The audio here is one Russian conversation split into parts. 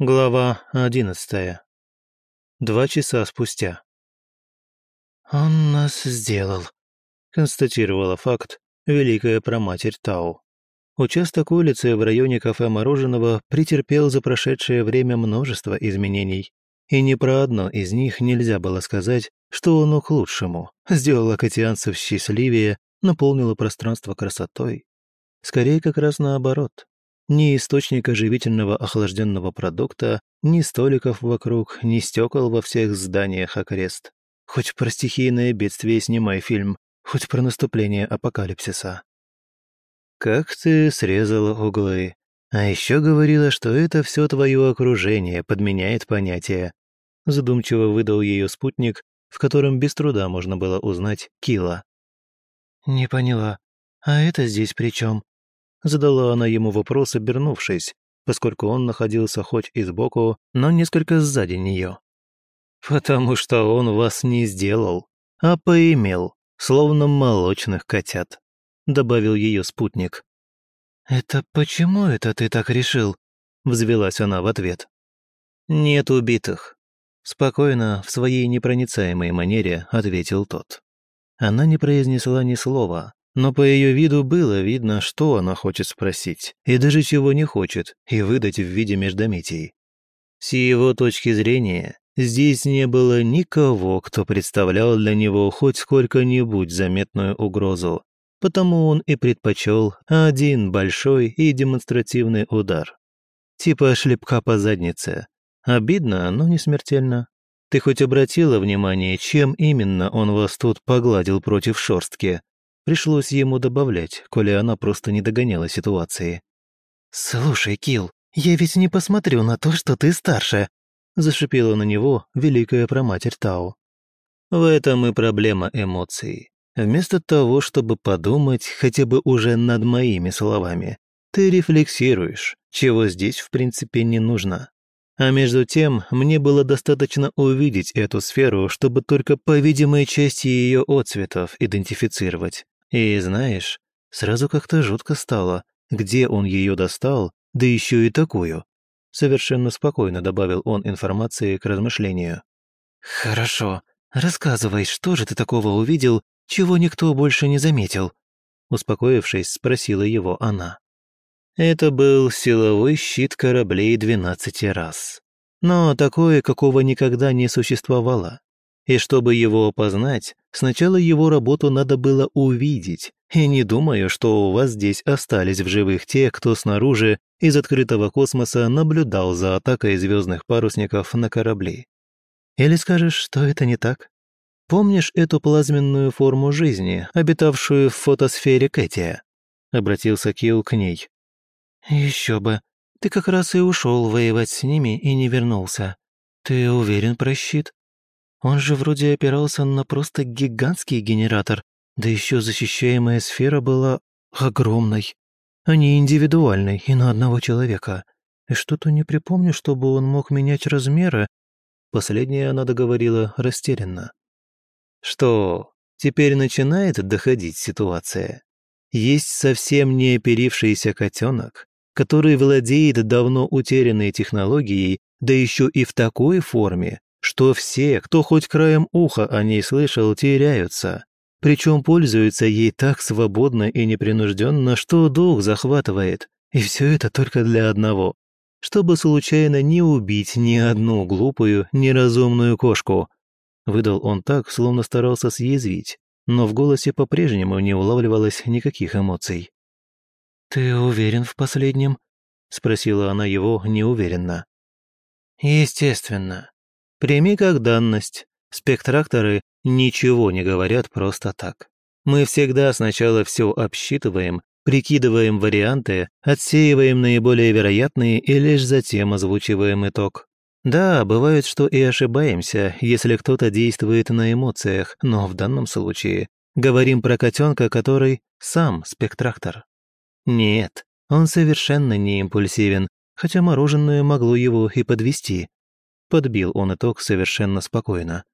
Глава одиннадцатая. Два часа спустя. «Он нас сделал», — констатировала факт великая проматерь Тау. Участок улицы в районе кафе Мороженого претерпел за прошедшее время множество изменений. И ни про одно из них нельзя было сказать, что оно к лучшему. Сделало катианцев счастливее, наполнило пространство красотой. Скорее, как раз наоборот. Ни источника живительного охлажденного продукта, ни столиков вокруг, ни стекол во всех зданиях окрест. Хоть про стихийное бедствие снимай фильм, хоть про наступление апокалипсиса. Как ты срезала углы. А еще говорила, что это все твое окружение подменяет понятие. Задумчиво выдал ее спутник, в котором без труда можно было узнать Кила. «Не поняла. А это здесь при чем? Задала она ему вопрос, обернувшись, поскольку он находился хоть и сбоку, но несколько сзади нее. «Потому что он вас не сделал, а поимел, словно молочных котят», добавил ее спутник. «Это почему это ты так решил?» взвелась она в ответ. «Нет убитых», спокойно, в своей непроницаемой манере ответил тот. Она не произнесла ни слова, но по ее виду было видно, что она хочет спросить, и даже чего не хочет, и выдать в виде междометий. С его точки зрения, здесь не было никого, кто представлял для него хоть сколько-нибудь заметную угрозу, потому он и предпочел один большой и демонстративный удар. Типа шлепка по заднице. Обидно, но не смертельно. Ты хоть обратила внимание, чем именно он вас тут погладил против шорстки? Пришлось ему добавлять, коли она просто не догоняла ситуации. «Слушай, Килл, я ведь не посмотрю на то, что ты старше», зашипела на него великая проматерь Тау. В этом и проблема эмоций. Вместо того, чтобы подумать хотя бы уже над моими словами, ты рефлексируешь, чего здесь в принципе не нужно. А между тем, мне было достаточно увидеть эту сферу, чтобы только по видимой части ее отцветов идентифицировать. И знаешь, сразу как-то жутко стало, где он ее достал, да еще и такую. Совершенно спокойно добавил он информации к размышлению. «Хорошо. Рассказывай, что же ты такого увидел, чего никто больше не заметил?» Успокоившись, спросила его она. Это был силовой щит кораблей двенадцати раз. Но такое, какого никогда не существовало. И чтобы его опознать, сначала его работу надо было увидеть, и не думаю, что у вас здесь остались в живых те, кто снаружи из открытого космоса наблюдал за атакой звездных парусников на корабли. Или скажешь, что это не так? Помнишь эту плазменную форму жизни, обитавшую в фотосфере Кэтия? Обратился Килл к ней. Еще бы. Ты как раз и ушел воевать с ними и не вернулся. Ты уверен про щит? Он же вроде опирался на просто гигантский генератор, да еще защищаемая сфера была огромной, а не индивидуальной и на одного человека. И что-то не припомню, чтобы он мог менять размеры. Последнее она договорила растерянно. Что, теперь начинает доходить ситуация? Есть совсем не оперившийся котенок, который владеет давно утерянной технологией, да еще и в такой форме, что все, кто хоть краем уха о ней слышал, теряются. Причем пользуются ей так свободно и непринужденно, что дух захватывает. И все это только для одного. Чтобы случайно не убить ни одну глупую, неразумную кошку. Выдал он так, словно старался съязвить, но в голосе по-прежнему не улавливалось никаких эмоций. «Ты уверен в последнем?» — спросила она его неуверенно. «Естественно. Прими как данность. Спектракторы ничего не говорят просто так. Мы всегда сначала все обсчитываем, прикидываем варианты, отсеиваем наиболее вероятные и лишь затем озвучиваем итог. Да, бывает, что и ошибаемся, если кто-то действует на эмоциях, но в данном случае говорим про котенка, который сам спектрактор. Нет, он совершенно не импульсивен, хотя мороженое могло его и подвести. Подбил он итог совершенно спокойно.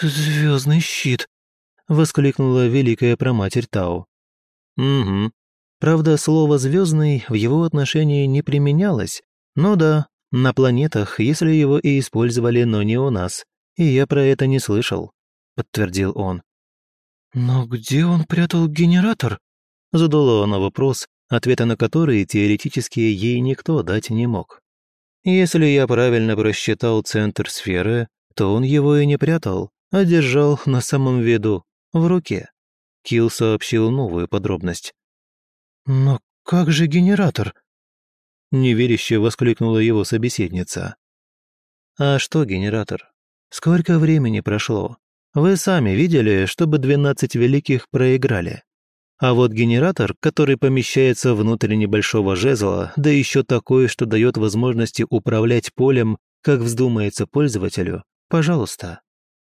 «Звездный щит!» — воскликнула великая проматерь Тау. «Угу. Правда, слово «звездный» в его отношении не применялось, но да, На планетах, если его и использовали, но не у нас. И я про это не слышал», — подтвердил он. «Но где он прятал генератор?» Задала она вопрос, ответа на который теоретически ей никто дать не мог. Если я правильно просчитал центр сферы, то он его и не прятал, а держал на самом виду, в руке. Килл сообщил новую подробность. «Но как же генератор?» Неверяще воскликнула его собеседница. «А что генератор? Сколько времени прошло? Вы сами видели, чтобы двенадцать великих проиграли. А вот генератор, который помещается внутрь небольшого жезла, да еще такой, что дает возможности управлять полем, как вздумается пользователю, пожалуйста.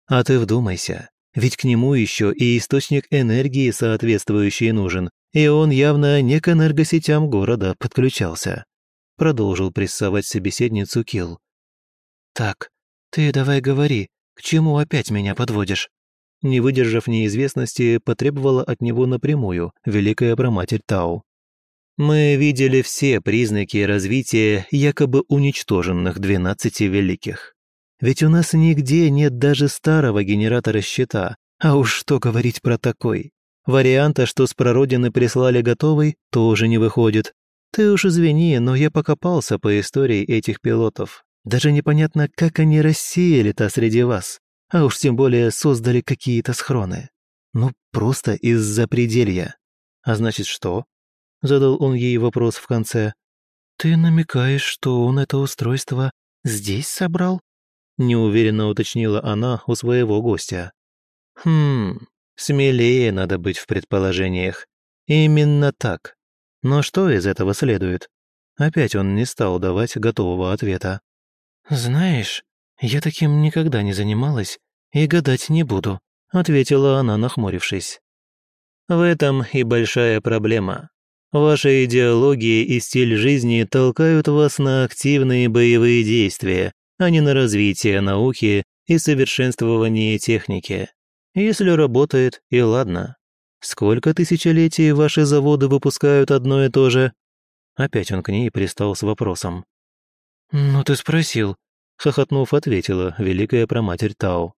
А ты вдумайся, ведь к нему еще и источник энергии соответствующий нужен, и он явно не к энергосетям города подключался. Продолжил прессовать собеседницу Килл. «Так, ты давай говори, к чему опять меня подводишь?» Не выдержав неизвестности, потребовала от него напрямую Великая Проматерь Тау. Мы видели все признаки развития якобы уничтоженных двенадцати великих. Ведь у нас нигде нет даже старого генератора щита, а уж что говорить про такой. Варианта, что с прародины прислали готовый, тоже не выходит. Ты уж извини, но я покопался по истории этих пилотов. Даже непонятно, как они рассеяли-то среди вас а уж тем более создали какие-то схроны. Ну, просто из-за пределья. А значит, что? Задал он ей вопрос в конце. Ты намекаешь, что он это устройство здесь собрал? Неуверенно уточнила она у своего гостя. Хм, смелее надо быть в предположениях. Именно так. Но что из этого следует? Опять он не стал давать готового ответа. «Знаешь, я таким никогда не занималась и гадать не буду», — ответила она, нахмурившись. «В этом и большая проблема. Ваша идеология и стиль жизни толкают вас на активные боевые действия, а не на развитие науки и совершенствование техники. Если работает, и ладно. Сколько тысячелетий ваши заводы выпускают одно и то же?» Опять он к ней пристал с вопросом. «Ну ты спросил», — хохотнув, ответила великая проматерь Тау.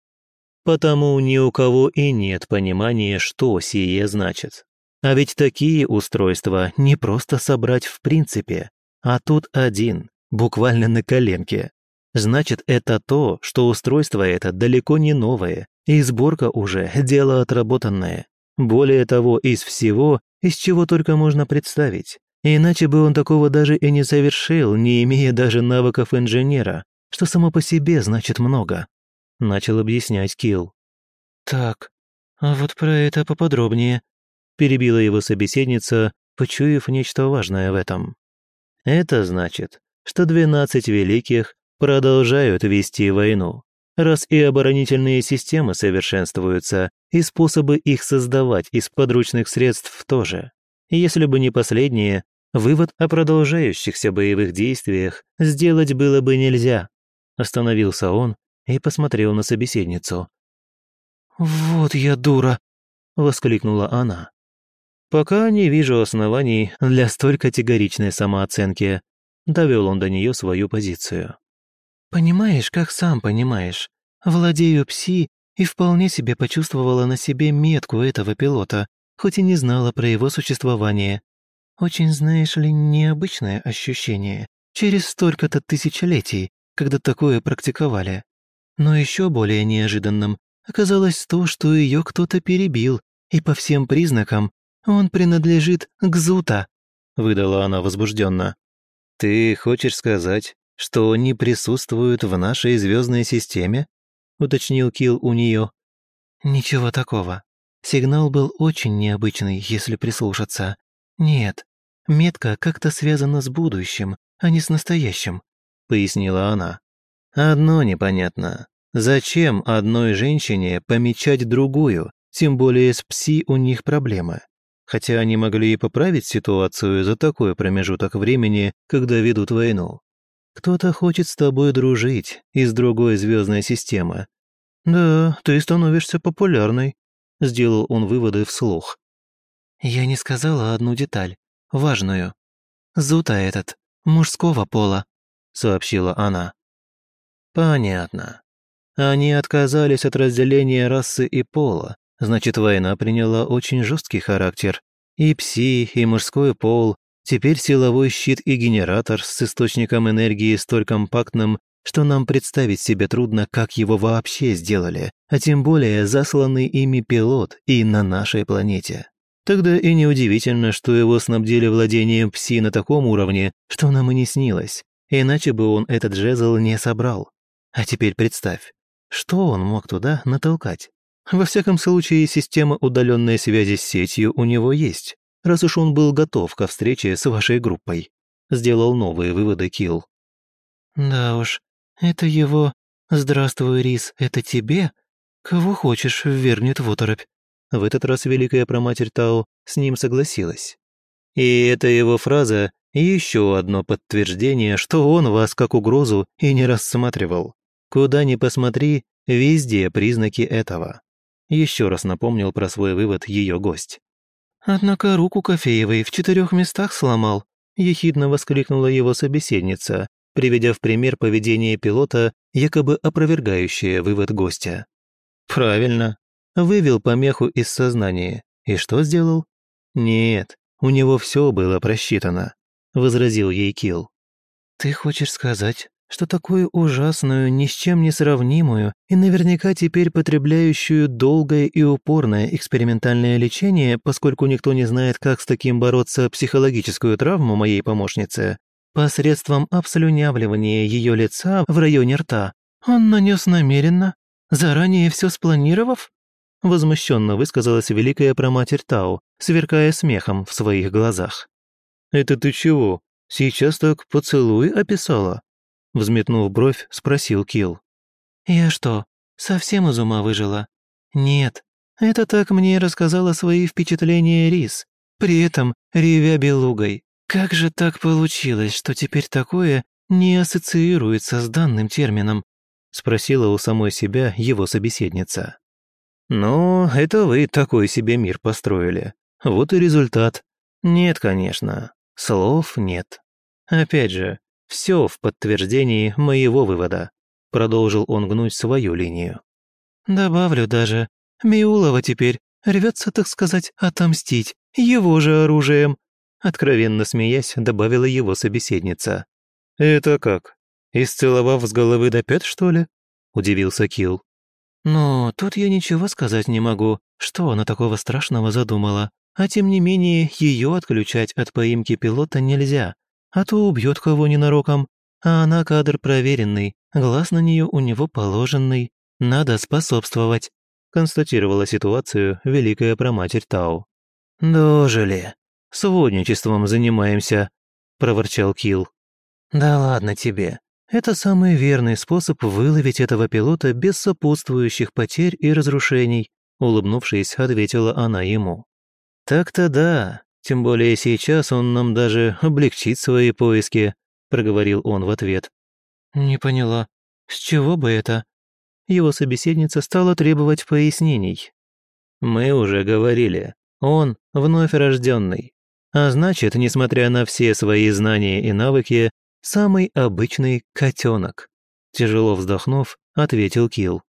Потому ни у кого и нет понимания, что сие значит. А ведь такие устройства не просто собрать в принципе, а тут один, буквально на коленке. Значит, это то, что устройство это далеко не новое, и сборка уже дело отработанное. Более того, из всего, из чего только можно представить. Иначе бы он такого даже и не совершил, не имея даже навыков инженера, что само по себе значит много. — начал объяснять Килл. «Так, а вот про это поподробнее», — перебила его собеседница, почуяв нечто важное в этом. «Это значит, что двенадцать великих продолжают вести войну, раз и оборонительные системы совершенствуются, и способы их создавать из подручных средств тоже. Если бы не последние, вывод о продолжающихся боевых действиях сделать было бы нельзя». Остановился он, и посмотрел на собеседницу. «Вот я дура!» — воскликнула она. «Пока не вижу оснований для столь категоричной самооценки», — довел он до нее свою позицию. «Понимаешь, как сам понимаешь. Владею пси и вполне себе почувствовала на себе метку этого пилота, хоть и не знала про его существование. Очень, знаешь ли, необычное ощущение. Через столько-то тысячелетий, когда такое практиковали. Но еще более неожиданным оказалось то, что ее кто-то перебил, и по всем признакам он принадлежит к Зута», — выдала она возбужденно. «Ты хочешь сказать, что они присутствуют в нашей звездной системе?» — уточнил Килл у нее. «Ничего такого. Сигнал был очень необычный, если прислушаться. Нет, метка как-то связана с будущим, а не с настоящим», — пояснила она. Одно непонятно. Зачем одной женщине помечать другую, тем более с пси у них проблемы? Хотя они могли и поправить ситуацию за такой промежуток времени, когда ведут войну. Кто-то хочет с тобой дружить из другой звездной системы. Да, ты становишься популярной, сделал он выводы вслух. Я не сказала одну деталь, важную. Зута этот, мужского пола, сообщила она. Понятно. Они отказались от разделения расы и пола, значит, война приняла очень жесткий характер. И пси, и мужской пол, теперь силовой щит и генератор с источником энергии столь компактным, что нам представить себе трудно, как его вообще сделали, а тем более засланный ими пилот и на нашей планете. Тогда и неудивительно, что его снабдили владением пси на таком уровне, что нам и не снилось. Иначе бы он этот жезл не собрал. А теперь представь, что он мог туда натолкать? Во всяком случае, система удаленной связи с сетью у него есть, раз уж он был готов ко встрече с вашей группой. Сделал новые выводы Килл. Да уж, это его «Здравствуй, Рис, это тебе?» Кого хочешь, вернет в оторопь. В этот раз великая проматерь Тао с ним согласилась. И эта его фраза – еще одно подтверждение, что он вас как угрозу и не рассматривал. Куда ни посмотри, везде признаки этого. Еще раз напомнил про свой вывод ее гость. «Однако руку Кофеевой в четырех местах сломал», – ехидно воскликнула его собеседница, приведя в пример поведение пилота, якобы опровергающее вывод гостя. «Правильно, вывел помеху из сознания. И что сделал? Нет, у него все было просчитано, возразил ей Килл. Ты хочешь сказать, что такую ужасную, ни с чем не сравнимую и наверняка теперь потребляющую долгое и упорное экспериментальное лечение, поскольку никто не знает, как с таким бороться психологическую травму моей помощницы, посредством обслюнявливания ее лица в районе рта, он нанес намеренно, заранее все спланировав? возмущенно высказалась великая проматерь Тау, сверкая смехом в своих глазах. «Это ты чего? Сейчас так поцелуй описала?» Взметнув бровь, спросил Килл. «Я что, совсем из ума выжила? Нет, это так мне рассказала свои впечатления Рис, при этом ревя белугой. Как же так получилось, что теперь такое не ассоциируется с данным термином?» спросила у самой себя его собеседница. Но это вы такой себе мир построили. Вот и результат. Нет, конечно. Слов нет. Опять же, все в подтверждении моего вывода. Продолжил он гнуть свою линию. Добавлю даже, Миулова теперь рвется, так сказать, отомстить его же оружием. Откровенно смеясь, добавила его собеседница. «Это как? Исцеловав с головы до пят, что ли?» – удивился Килл. Но тут я ничего сказать не могу, что она такого страшного задумала. А тем не менее, ее отключать от поимки пилота нельзя, а то убьет кого ненароком. А она кадр проверенный, глаз на нее у него положенный. Надо способствовать», констатировала ситуацию великая проматерь Тау. «Дожили. Сводничеством занимаемся», – проворчал Килл. «Да ладно тебе. Это самый верный способ выловить этого пилота без сопутствующих потерь и разрушений, улыбнувшись, ответила она ему. Так-то да, тем более сейчас он нам даже облегчит свои поиски, проговорил он в ответ. Не поняла, с чего бы это? Его собеседница стала требовать пояснений. Мы уже говорили, он вновь рожденный. А значит, несмотря на все свои знания и навыки, самый обычный котенок. Тяжело вздохнув, ответил Килл.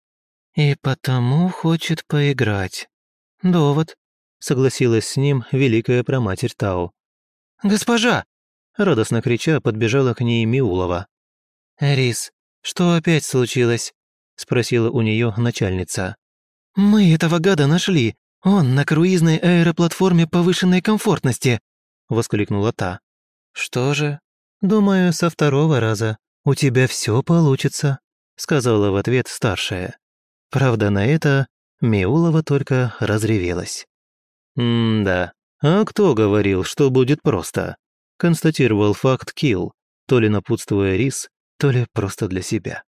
«И потому хочет поиграть. Довод», — согласилась с ним великая проматерь Тао. «Госпожа!» — радостно крича подбежала к ней Миулова. «Рис, что опять случилось?» — спросила у нее начальница. «Мы этого гада нашли. Он на круизной аэроплатформе повышенной комфортности», — воскликнула та. «Что же, «Думаю, со второго раза у тебя все получится», сказала в ответ старшая. Правда, на это Миулова только разревелась. «М-да, а кто говорил, что будет просто?» констатировал факт Килл, то ли напутствуя рис, то ли просто для себя.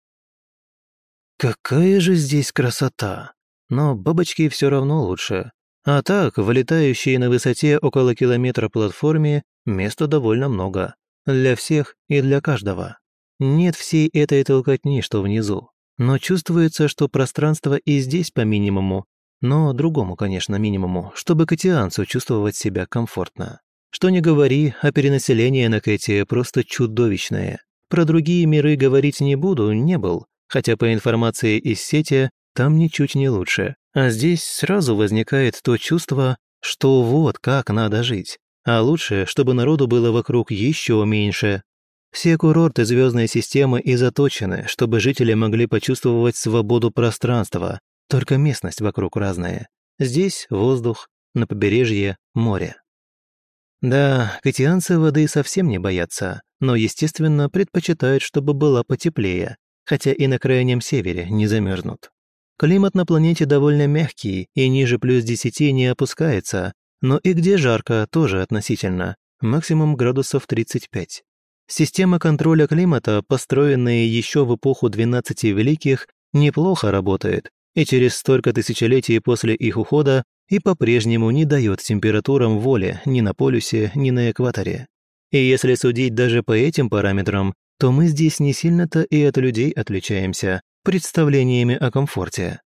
«Какая же здесь красота! Но бабочки все равно лучше. А так, вылетающие на высоте около километра платформе, места довольно много. Для всех и для каждого. Нет всей этой толкотни, что внизу. Но чувствуется, что пространство и здесь по минимуму, но другому, конечно, минимуму, чтобы катианцу чувствовать себя комфортно. Что не говори, а перенаселение на Кэти просто чудовищное. Про другие миры говорить не буду, не был, хотя по информации из сети там ничуть не лучше. А здесь сразу возникает то чувство, что вот как надо жить. А лучше, чтобы народу было вокруг еще меньше. Все курорты звездной системы и заточены, чтобы жители могли почувствовать свободу пространства, только местность вокруг разная. Здесь воздух, на побережье море. Да, катианцы воды совсем не боятся, но, естественно, предпочитают, чтобы была потеплее, хотя и на крайнем севере не замерзнут. Климат на планете довольно мягкий и ниже плюс 10 не опускается, но и где жарко тоже относительно, максимум градусов 35. Система контроля климата, построенная еще в эпоху 12 Великих, неплохо работает, и через столько тысячелетий после их ухода и по-прежнему не дает температурам воли ни на полюсе, ни на экваторе. И если судить даже по этим параметрам, то мы здесь не сильно-то и от людей отличаемся представлениями о комфорте.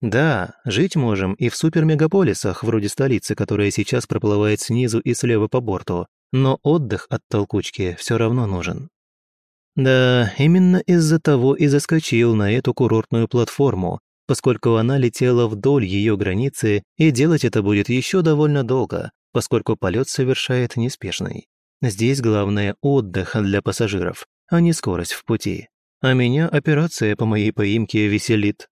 Да, жить можем и в супермегаполисах, вроде столицы, которая сейчас проплывает снизу и слева по борту, но отдых от толкучки все равно нужен. Да, именно из-за того и заскочил на эту курортную платформу, поскольку она летела вдоль ее границы, и делать это будет еще довольно долго, поскольку полет совершает неспешный. Здесь главное отдых для пассажиров, а не скорость в пути. А меня операция по моей поимке веселит.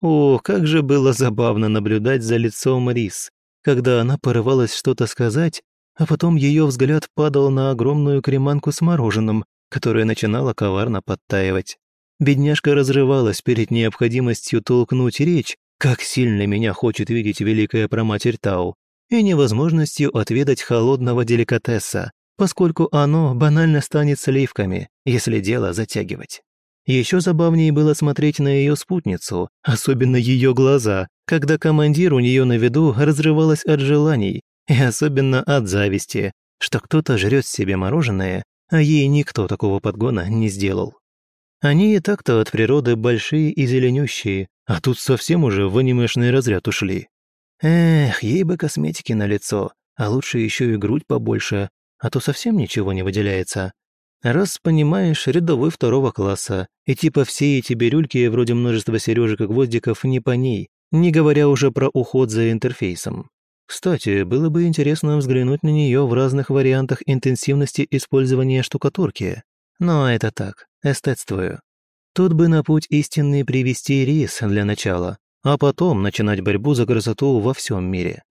О, как же было забавно наблюдать за лицом Рис, когда она порывалась что-то сказать, а потом ее взгляд падал на огромную креманку с мороженым, которая начинала коварно подтаивать. Бедняжка разрывалась перед необходимостью толкнуть речь, как сильно меня хочет видеть великая проматерь Тау, и невозможностью отведать холодного деликатеса, поскольку оно банально станет сливками, если дело затягивать. Еще забавнее было смотреть на ее спутницу, особенно ее глаза, когда командир у нее на виду разрывалась от желаний, и особенно от зависти, что кто-то жрет себе мороженое, а ей никто такого подгона не сделал. Они и так-то от природы большие и зеленющие, а тут совсем уже в анимешный разряд ушли. Эх, ей бы косметики на лицо, а лучше еще и грудь побольше, а то совсем ничего не выделяется. Раз понимаешь, рядовой второго класса, и типа все эти бирюльки вроде множества сережек и гвоздиков не по ней, не говоря уже про уход за интерфейсом. Кстати, было бы интересно взглянуть на нее в разных вариантах интенсивности использования штукатурки. Но это так, эстетствую. Тут бы на путь истинный привести рис для начала, а потом начинать борьбу за красоту во всем мире.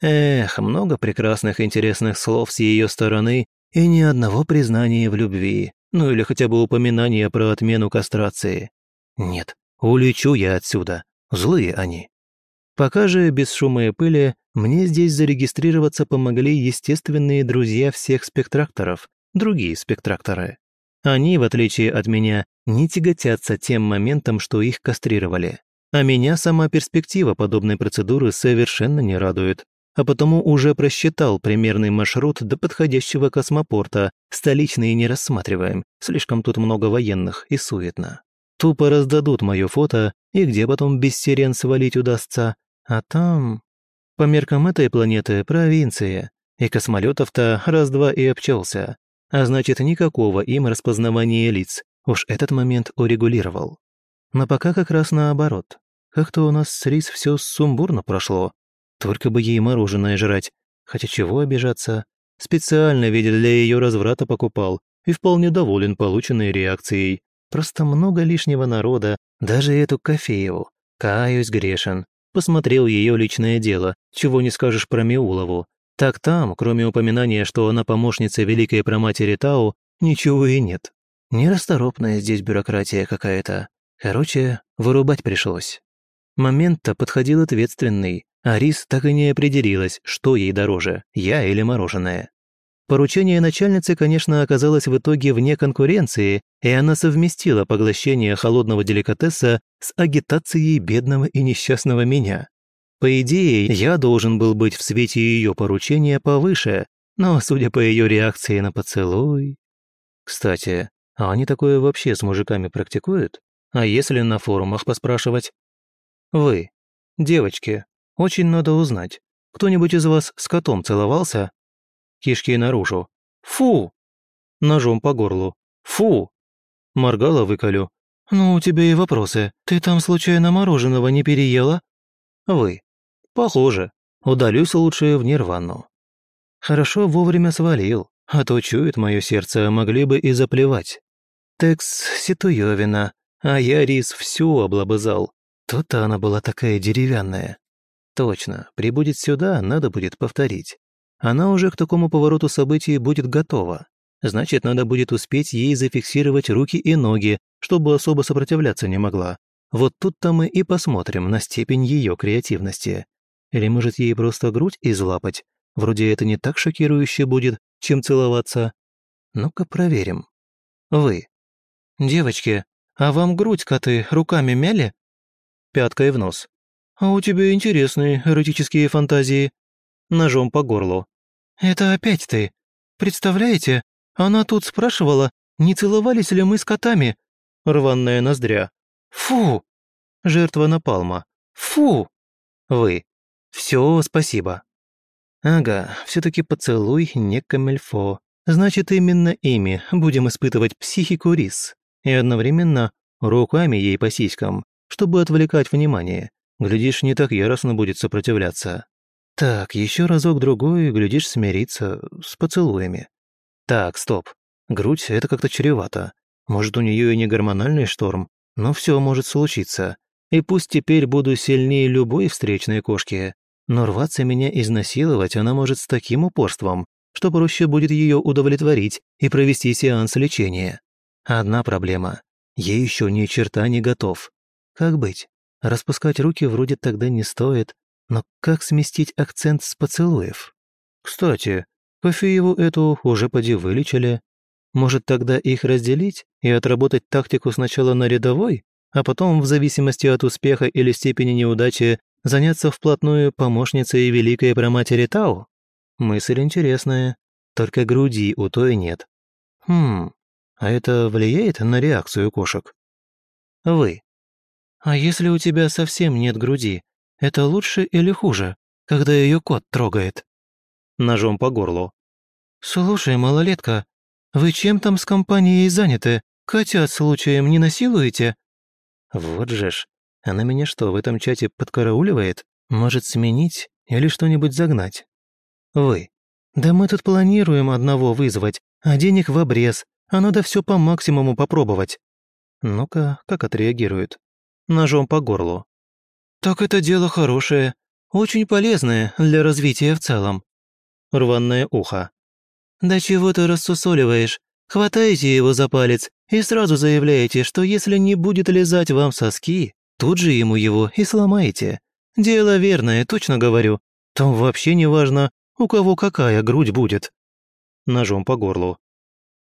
Эх, много прекрасных интересных слов с ее стороны и ни одного признания в любви, ну или хотя бы упоминания про отмену кастрации. Нет, улечу я отсюда, злые они. Пока же, без шума и пыли, мне здесь зарегистрироваться помогли естественные друзья всех спектракторов, другие спектракторы. Они, в отличие от меня, не тяготятся тем моментом, что их кастрировали. А меня сама перспектива подобной процедуры совершенно не радует. А потому уже просчитал примерный маршрут до подходящего космопорта, столичные не рассматриваем, слишком тут много военных и суетно. Тупо раздадут мое фото, и где потом без сирен свалить удастся, а там... По меркам этой планеты провинция, и космолетов-то раз-два и обчелся, а значит никакого им распознавания лиц, уж этот момент урегулировал. Но пока как раз наоборот. Как-то у нас с Рис все сумбурно прошло, только бы ей мороженое жрать. Хотя чего обижаться? Специально ведь для ее разврата покупал и вполне доволен полученной реакцией. Просто много лишнего народа, даже эту Кофееву. Каюсь грешен. Посмотрел ее личное дело, чего не скажешь про Миулову. Так там, кроме упоминания, что она помощница великой проматери Тау, ничего и нет. Нерасторопная здесь бюрократия какая-то. Короче, вырубать пришлось. Момент-то подходил ответственный, Арис так и не определилась, что ей дороже, я или мороженое. Поручение начальницы, конечно, оказалось в итоге вне конкуренции, и она совместила поглощение холодного деликатеса с агитацией бедного и несчастного меня. По идее, я должен был быть в свете ее поручения повыше, но, судя по ее реакции на поцелуй... Кстати, а они такое вообще с мужиками практикуют? А если на форумах поспрашивать? Вы, девочки, очень надо узнать. Кто-нибудь из вас с котом целовался? Кишки наружу. Фу! Ножом по горлу. Фу! Моргала выколю. Ну, у тебя и вопросы. Ты там случайно мороженого не переела? Вы. Похоже. Удалюсь лучше в нирвану. Хорошо вовремя свалил, а то чует мое сердце, могли бы и заплевать. Текс Ситуевина, а я рис всю облобызал. То-то она была такая деревянная. Точно, прибудет сюда, надо будет повторить. Она уже к такому повороту событий будет готова. Значит, надо будет успеть ей зафиксировать руки и ноги, чтобы особо сопротивляться не могла. Вот тут-то мы и посмотрим на степень ее креативности. Или может ей просто грудь излапать? Вроде это не так шокирующе будет, чем целоваться. Ну-ка проверим. Вы. Девочки, а вам грудь коты руками мяли? Пяткой в нос. А у тебя интересные эротические фантазии. Ножом по горлу. Это опять ты. Представляете, она тут спрашивала, не целовались ли мы с котами. Рваная ноздря. Фу! Жертва напалма. Фу! Вы. Все, спасибо. Ага, все-таки поцелуй не камельфо. Значит, именно ими будем испытывать психику рис. И одновременно руками ей по сиськам, чтобы отвлекать внимание. Глядишь, не так яростно будет сопротивляться. Так, еще разок-другой, глядишь, смириться с поцелуями. Так, стоп. Грудь — это как-то чревато. Может, у нее и не гормональный шторм, но все может случиться. И пусть теперь буду сильнее любой встречной кошки, но рваться меня изнасиловать она может с таким упорством, что проще будет ее удовлетворить и провести сеанс лечения. Одна проблема. Я еще ни черта не готов. Как быть? Распускать руки вроде тогда не стоит, но как сместить акцент с поцелуев? Кстати, Кофееву эту уже поди вылечили. Может, тогда их разделить и отработать тактику сначала на рядовой, а потом, в зависимости от успеха или степени неудачи, заняться вплотную помощницей великой проматери Тау? Мысль интересная, только груди у той нет. Хм, а это влияет на реакцию кошек? Вы. А если у тебя совсем нет груди, это лучше или хуже, когда ее кот трогает? Ножом по горлу. Слушай, малолетка, вы чем там с компанией заняты? Котят случаем не насилуете? Вот же ж, она меня что, в этом чате подкарауливает? Может, сменить или что-нибудь загнать? Вы. Да мы тут планируем одного вызвать, а денег в обрез, а надо все по максимуму попробовать. Ну-ка, как отреагирует? Ножом по горлу. Так это дело хорошее, очень полезное для развития в целом. Рваное ухо. Да чего ты рассусоливаешь? Хватаете его за палец и сразу заявляете, что если не будет лизать вам соски, тут же ему его и сломаете. Дело верное, точно говорю. Там вообще не важно, у кого какая грудь будет. Ножом по горлу.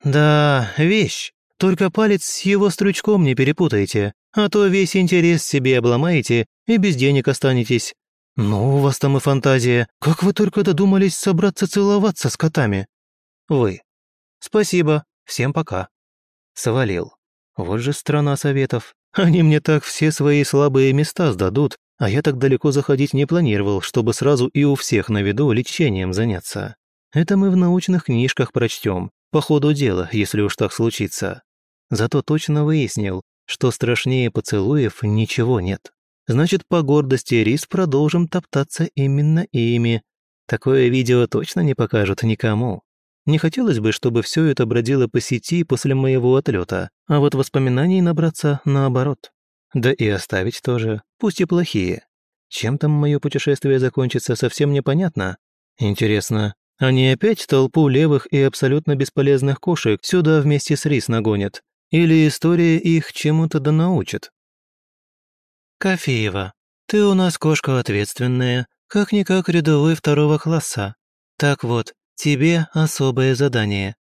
Да, вещь. Только палец с его стручком не перепутайте, а то весь интерес себе обломаете и без денег останетесь. Ну, у вас там и фантазия. Как вы только додумались собраться целоваться с котами? Вы. Спасибо, всем пока. Свалил. Вот же страна советов. Они мне так все свои слабые места сдадут, а я так далеко заходить не планировал, чтобы сразу и у всех на виду лечением заняться. Это мы в научных книжках прочтем, по ходу дела, если уж так случится. Зато точно выяснил, что страшнее поцелуев ничего нет. Значит, по гордости рис продолжим топтаться именно ими. Такое видео точно не покажут никому. Не хотелось бы, чтобы все это бродило по сети после моего отлета, а вот воспоминаний набраться наоборот. Да и оставить тоже, пусть и плохие. Чем там мое путешествие закончится, совсем непонятно. Интересно, они опять толпу левых и абсолютно бесполезных кошек сюда вместе с рис нагонят? Или история их чему-то да научит? Кофеева, ты у нас кошка ответственная, как-никак рядовой второго класса. Так вот, Тебе особое задание.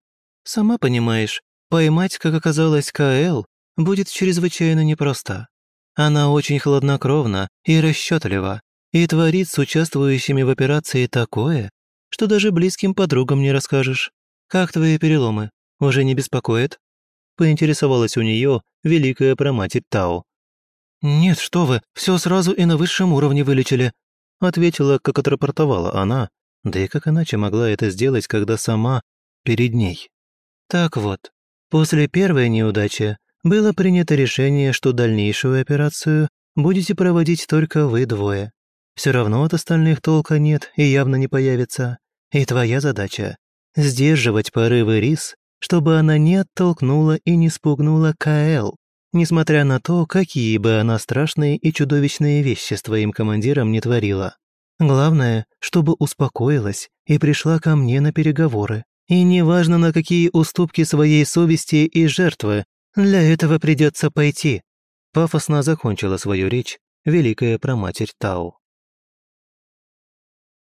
Сама понимаешь, поймать, как оказалось, КЛ будет чрезвычайно непросто. Она очень хладнокровна и расчетлива, и творит с участвующими в операции такое, что даже близким подругам не расскажешь. Как твои переломы? Уже не беспокоит? Поинтересовалась у нее великая проматерь Тао. «Нет, что вы, все сразу и на высшем уровне вылечили», ответила, как отрапортовала она, да и как иначе могла это сделать, когда сама перед ней? Так вот, после первой неудачи было принято решение, что дальнейшую операцию будете проводить только вы двое. Все равно от остальных толка нет и явно не появится. И твоя задача – сдерживать порывы Рис, чтобы она не оттолкнула и не спугнула Каэл, несмотря на то, какие бы она страшные и чудовищные вещи с твоим командиром не творила. Главное, чтобы успокоилась и пришла ко мне на переговоры. И неважно, на какие уступки своей совести и жертвы, для этого придется пойти. Пафосно закончила свою речь великая проматерь Тау.